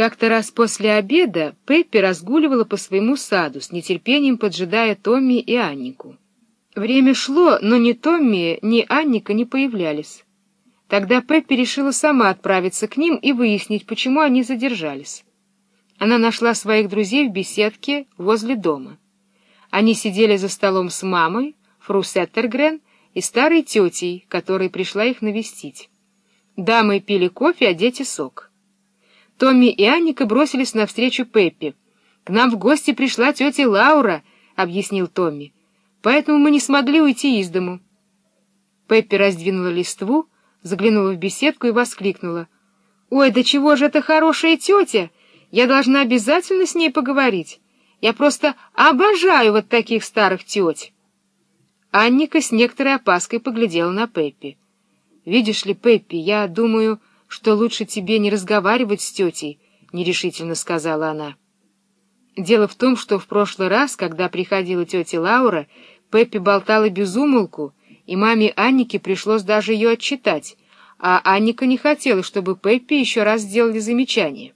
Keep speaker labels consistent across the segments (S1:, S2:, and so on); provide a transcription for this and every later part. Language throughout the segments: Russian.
S1: Как-то раз после обеда Пеппи разгуливала по своему саду, с нетерпением поджидая Томми и Аннику. Время шло, но ни Томми, ни Анника не появлялись. Тогда Пеппи решила сама отправиться к ним и выяснить, почему они задержались. Она нашла своих друзей в беседке возле дома. Они сидели за столом с мамой, Фру Сеттергрен и старой тетей, которая пришла их навестить. Дамы пили кофе, а дети — сок. Томми и Анника бросились навстречу Пеппи. «К нам в гости пришла тетя Лаура», — объяснил Томми. «Поэтому мы не смогли уйти из дому». Пеппи раздвинула листву, заглянула в беседку и воскликнула. «Ой, да чего же это хорошая тетя! Я должна обязательно с ней поговорить. Я просто обожаю вот таких старых теть!» Анника с некоторой опаской поглядела на Пеппи. «Видишь ли, Пеппи, я думаю...» что лучше тебе не разговаривать с тетей, — нерешительно сказала она. Дело в том, что в прошлый раз, когда приходила тетя Лаура, Пеппи болтала без умолку, и маме Аннике пришлось даже ее отчитать, а Анника не хотела, чтобы Пеппи еще раз сделали замечание.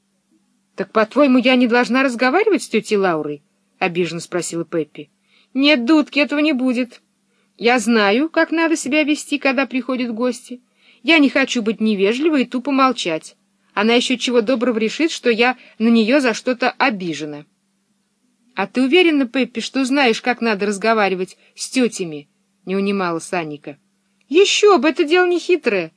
S1: — Так, по-твоему, я не должна разговаривать с тетей Лаурой? — обиженно спросила Пеппи. — Нет, дудки, этого не будет. Я знаю, как надо себя вести, когда приходят гости. Я не хочу быть невежливой и тупо молчать. Она еще чего доброго решит, что я на нее за что-то обижена. — А ты уверена, Пеппи, что знаешь, как надо разговаривать с тетями? — не унимала Санника. — Еще бы, это дело не хитрое.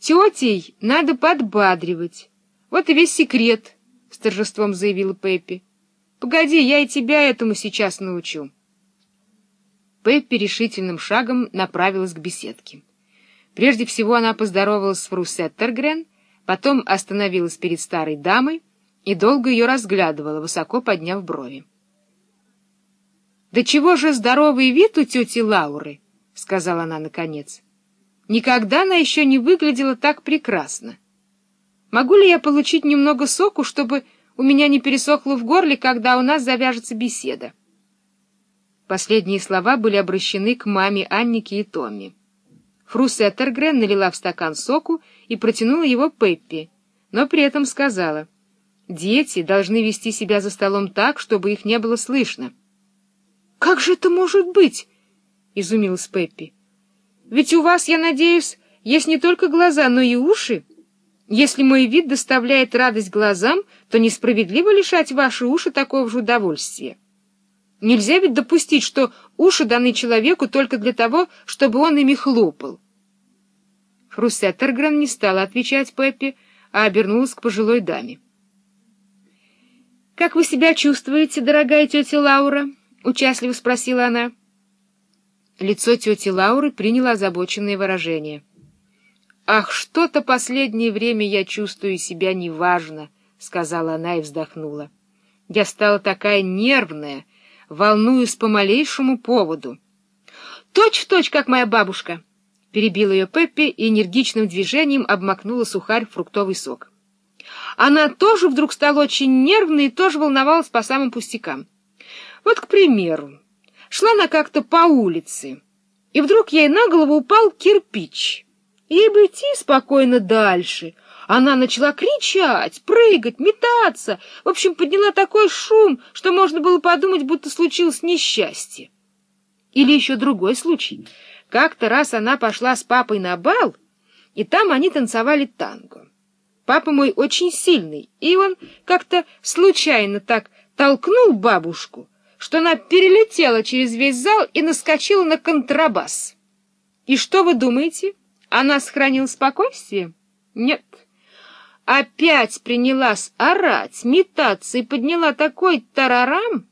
S1: Тетей надо подбадривать. Вот и весь секрет, — с торжеством заявила Пеппи. — Погоди, я и тебя этому сейчас научу. Пеппи решительным шагом направилась к беседке. Прежде всего она поздоровалась с Фру Сеттергрен, потом остановилась перед старой дамой и долго ее разглядывала, высоко подняв брови. — Да чего же здоровый вид у тети Лауры? — сказала она наконец. — Никогда она еще не выглядела так прекрасно. Могу ли я получить немного соку, чтобы у меня не пересохло в горле, когда у нас завяжется беседа? Последние слова были обращены к маме Аннике и Томми. Фру Сеттергрен налила в стакан соку и протянула его Пеппи, но при этом сказала, «Дети должны вести себя за столом так, чтобы их не было слышно». «Как же это может быть?» — изумилась Пеппи. «Ведь у вас, я надеюсь, есть не только глаза, но и уши. Если мой вид доставляет радость глазам, то несправедливо лишать ваши уши такого же удовольствия». Нельзя ведь допустить, что уши даны человеку только для того, чтобы он ими хлопал. Фрусеттергрен не стала отвечать Пеппи, а обернулась к пожилой даме. — Как вы себя чувствуете, дорогая тетя Лаура? — участливо спросила она. Лицо тети Лауры приняло озабоченное выражение. — Ах, что-то последнее время я чувствую себя неважно, — сказала она и вздохнула. — Я стала такая нервная, волнуюсь по малейшему поводу. Точь в точь, как моя бабушка, — перебила ее Пеппи и энергичным движением обмакнула сухарь в фруктовый сок. Она тоже вдруг стала очень нервной и тоже волновалась по самым пустякам. Вот, к примеру, шла она как-то по улице, и вдруг ей на голову упал кирпич. Ей бы идти спокойно дальше — она начала кричать, прыгать, метаться, в общем, подняла такой шум, что можно было подумать, будто случилось несчастье. Или еще другой случай. Как-то раз она пошла с папой на бал, и там они танцевали танго. Папа мой очень сильный, и он как-то случайно так толкнул бабушку, что она перелетела через весь зал и наскочила на контрабас. И что вы думаете? Она сохранила спокойствие? Нет опять принялась орать, метаться и подняла такой тарарам,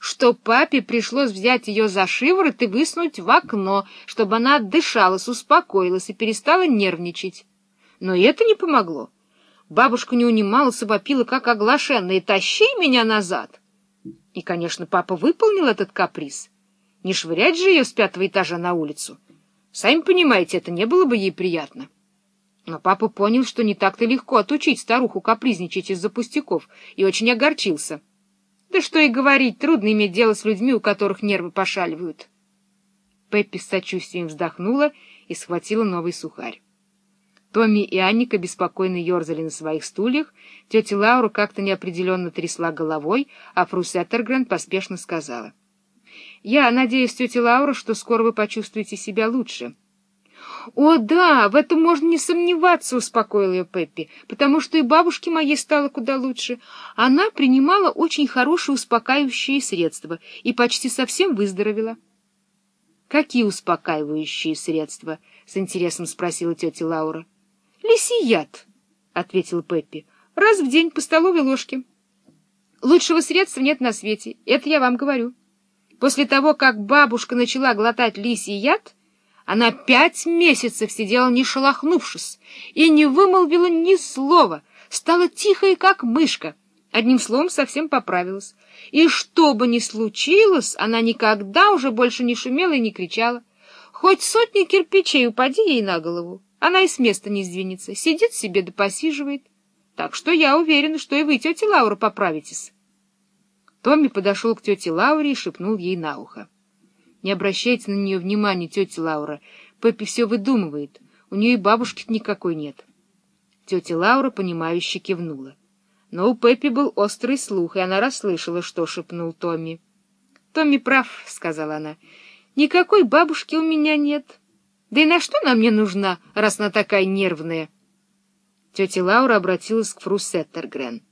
S1: что папе пришлось взять ее за шиворот и высунуть в окно, чтобы она отдышалась, успокоилась и перестала нервничать. Но это не помогло. Бабушка не унималась и вопила, как оглашенная, «Тащи меня назад!» И, конечно, папа выполнил этот каприз. Не швырять же ее с пятого этажа на улицу. Сами понимаете, это не было бы ей приятно. Но папа понял, что не так-то легко отучить старуху капризничать из-за пустяков, и очень огорчился. Да что и говорить, трудно иметь дело с людьми, у которых нервы пошаливают. Пеппи с сочувствием вздохнула и схватила новый сухарь. Томми и Анника беспокойно ерзали на своих стульях, тетя Лаура как-то неопределенно трясла головой, а фру Сеттергрен поспешно сказала. — Я надеюсь, тетя Лаура, что скоро вы почувствуете себя лучше. — О, да, в этом можно не сомневаться, — успокоил ее Пеппи, — потому что и бабушке моей стало куда лучше. Она принимала очень хорошие успокаивающие средства и почти совсем выздоровела. — Какие успокаивающие средства? — с интересом спросила тетя Лаура. — Лисий яд, — ответил Пеппи, — раз в день по столовой ложке. Лучшего средства нет на свете, это я вам говорю. После того, как бабушка начала глотать лисий яд, она пять месяцев сидела, не шелохнувшись, и не вымолвила ни слова, стала тихой, как мышка. Одним словом, совсем поправилась. И что бы ни случилось, она никогда уже больше не шумела и не кричала. Хоть сотни кирпичей упади ей на голову, она и с места не сдвинется, сидит себе да посиживает. Так что я уверена, что и вы, тетя Лаура, поправитесь. Томми подошел к тете Лауре и шепнул ей на ухо. — Не обращайте на нее внимания, тетя Лаура. Пеппи все выдумывает. У нее и бабушки никакой нет. Тетя Лаура, понимающе кивнула. Но у Пеппи был острый слух, и она расслышала, что шепнул Томми. — Томми прав, — сказала она. — Никакой бабушки у меня нет. — да и на что она мне нужна, раз она такая нервная? Тетя Лаура обратилась к фру Сеттергрен.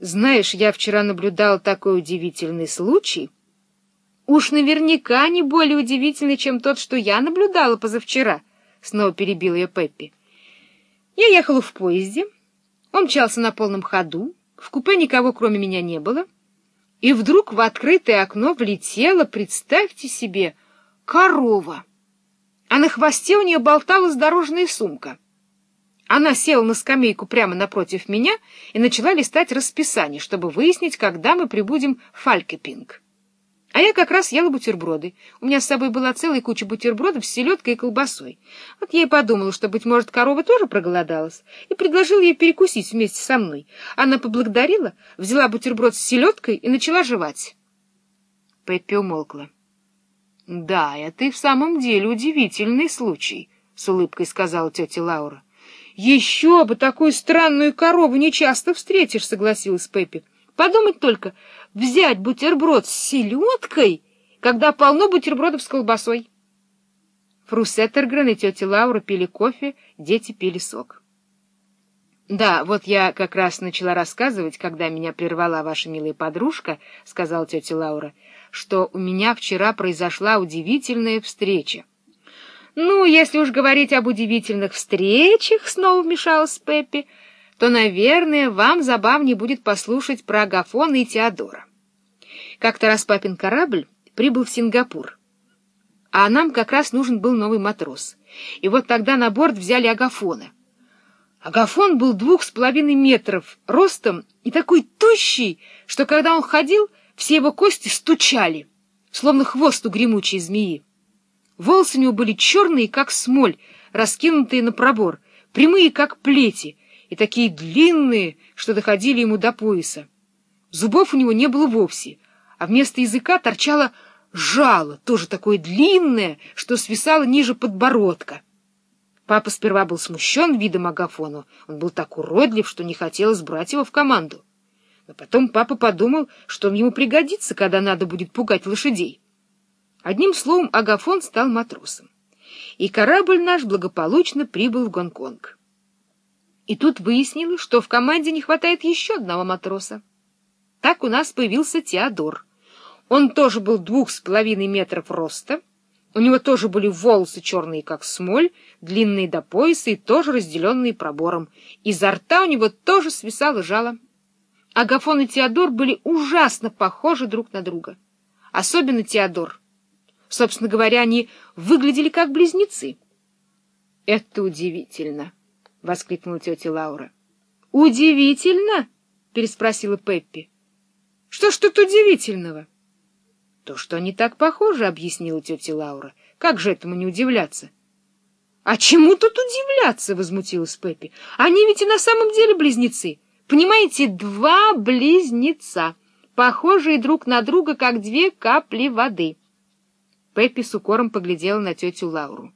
S1: «Знаешь, я вчера наблюдал такой удивительный случай. Уж наверняка не более удивительный, чем тот, что я наблюдала позавчера», — снова перебил ее Пеппи. «Я ехала в поезде, он мчался на полном ходу, в купе никого кроме меня не было, и вдруг в открытое окно влетела, представьте себе, корова» а на хвосте у нее болталась дорожная сумка. Она села на скамейку прямо напротив меня и начала листать расписание, чтобы выяснить, когда мы прибудем в Фалькепинг. А я как раз ела бутерброды. У меня с собой была целая куча бутербродов с селедкой и колбасой. Вот я и подумала, что, быть может, корова тоже проголодалась, и предложила ей перекусить вместе со мной. Она поблагодарила, взяла бутерброд с селедкой и начала жевать. Пеппи умолкла. — Да, это и в самом деле удивительный случай, — с улыбкой сказала тетя Лаура. — Еще бы такую странную корову не часто встретишь, — согласилась Пеппи. — Подумать только, взять бутерброд с селедкой, когда полно бутербродов с колбасой. Фру Сеттергрен и тетя Лаура пили кофе, дети пили сок. — Да, вот я как раз начала рассказывать, когда меня прервала ваша милая подружка, — сказала тетя Лаура, — что у меня вчера произошла удивительная встреча. «Ну, если уж говорить об удивительных встречах», — снова вмешалась Пеппи, «то, наверное, вам забавнее будет послушать про Агафона и Теодора. Как-то раз папин корабль прибыл в Сингапур, а нам как раз нужен был новый матрос. И вот тогда на борт взяли Агафона. Агафон был двух с половиной метров ростом и такой тощий, что когда он ходил, все его кости стучали, словно хвост у гремучей змеи. Волосы у него были черные, как смоль, раскинутые на пробор, прямые, как плети, и такие длинные, что доходили ему до пояса. Зубов у него не было вовсе, а вместо языка торчало жало, тоже такое длинное, что свисало ниже подбородка. Папа сперва был смущен видом Агафону, он был так уродлив, что не хотелось брать его в команду. Но потом папа подумал, что он ему пригодится, когда надо будет пугать лошадей. Одним словом, Агафон стал матросом. И корабль наш благополучно прибыл в Гонконг. И тут выяснилось, что в команде не хватает еще одного матроса. Так у нас появился Теодор. Он тоже был двух с половиной метров роста, у него тоже были волосы черные, как смоль, длинные до пояса и тоже разделенные пробором. Изо рта у него тоже свисало жало. Агафон и Теодор были ужасно похожи друг на друга. Особенно Теодор. Собственно говоря, они выглядели как близнецы. — Это удивительно! — воскликнула тетя Лаура. — Удивительно? — переспросила Пеппи. — Что ж тут удивительного? — То, что они так похожи, — объяснила тетя Лаура. — Как же этому не удивляться? — А чему тут удивляться? — возмутилась Пеппи. — Они ведь и на самом деле близнецы. — Понимаете, два близнеца, похожие друг на друга, как две капли воды. Пеппи с укором поглядела на тетю Лауру.